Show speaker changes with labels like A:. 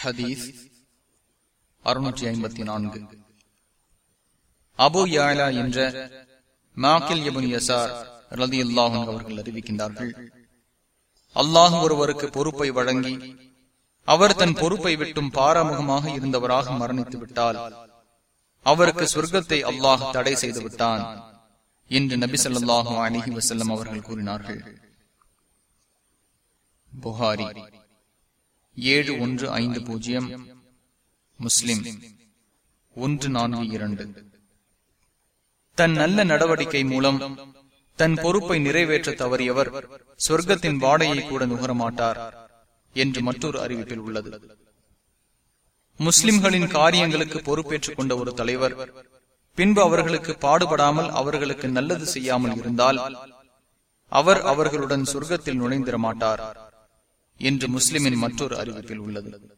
A: ஹதீஸ் அறுநூற்றி ஐம்பத்தி நான்கு. அபு யாலா என்ற மாக்கில் எபுன் யசார் ரதி அல்லாஹும் அவர்கள் அறிவிக்கின்றார்கள். அல்லாஹ் ஒருவருக்கு பொறுப்பை வழங்கி அவர் தன் பொறுப்பை விட்டும் பாராமுகமாக இருந்தவராக மரணித்து விட்டால் அவருக்கு சொர்க்கத்தை அல்லாஹ் தடை செய்து விட்டான் என்று நபி சொல்லாஹு அலிஹி வசல்லம் அவர்கள் கூறினார்கள். புகாரி. ஏழு ஒன்று ஐந்து பூஜ்ஜியம். முஸ்லிம். ஒன்று நான்கு இரண்டு. தன் நல்ல நடவடிக்கை மூலம் தன் பொறுப்பை நிறைவேற்ற தவறியவர் சொர்க்கத்தின் வாடையை கூட நுகரமாட்டார் என்று மற்றொரு அறிவிப்பில் உள்ளது. முஸ்லிம்களின் காரியங்களுக்கு பொறுப்பேற்றுக் கொண்ட ஒரு தலைவர் பின்பு அவர்களுக்கு பாடுபடாமல் அவர்களுக்கு நல்லது செய்யாமல் இருந்தால் அவர் அவர்களுடன் சொர்க்கத்தில் நுழைந்திட மாட்டார். என்று முஸ்லிமின் மற்றொரு அறிவிப்பில் உள்ளது.